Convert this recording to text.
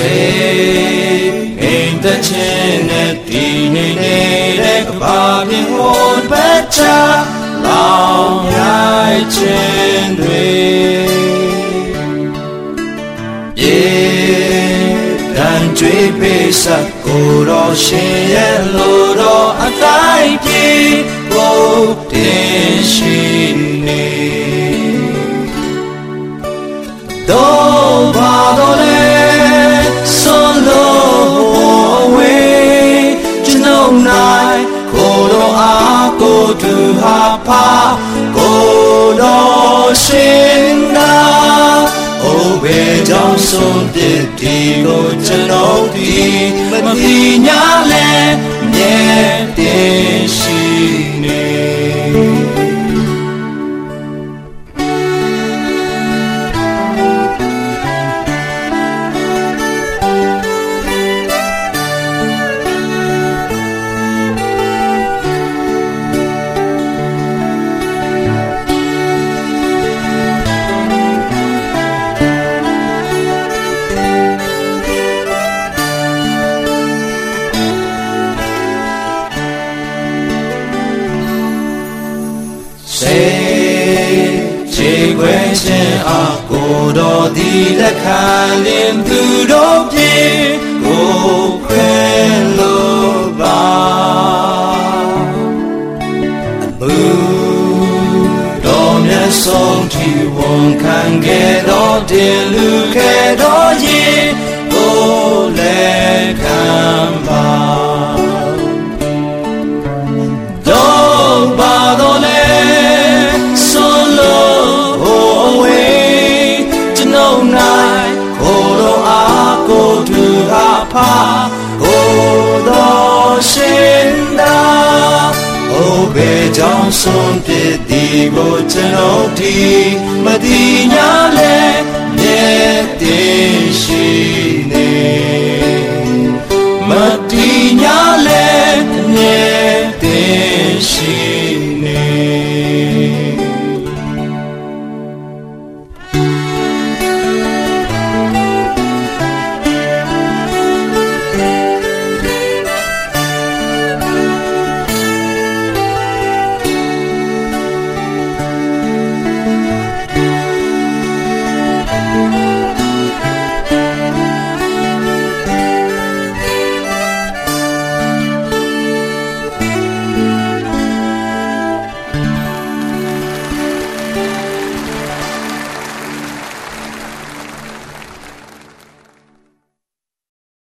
စေအိမ်တချင်းနဲ့ဒီနေနေတဲ့ကဘာမြေဟိုဘက်ချလောင်ရိုက်ခြင်းတွေပြေတန်ကြွေးပေးစကိုတော်ရှင်ရဲ့လိုတော်အတိုင်းပြေကိုတင်ရှိနေ သူဟာဖာကိုတော်ရှင်နာအိုဘေကြောင့်ဆုံးပြစ်ဒီကိုကျွန်တော် စေခြေခွဲခြင်းအကိုတော်ဒီလက်ခံလင်သူတို့ပြေကိုခွဲလို့ပါအမှုတော်မြတ်ဆုံးထီဝန်ခံခဲ့တော်တင်လူ ဘေကြောင့်ဆုံးပြစ်ဒီကိုကျွန်ုပ်ဒီမတိညာလဲမြဲတည်ရှိ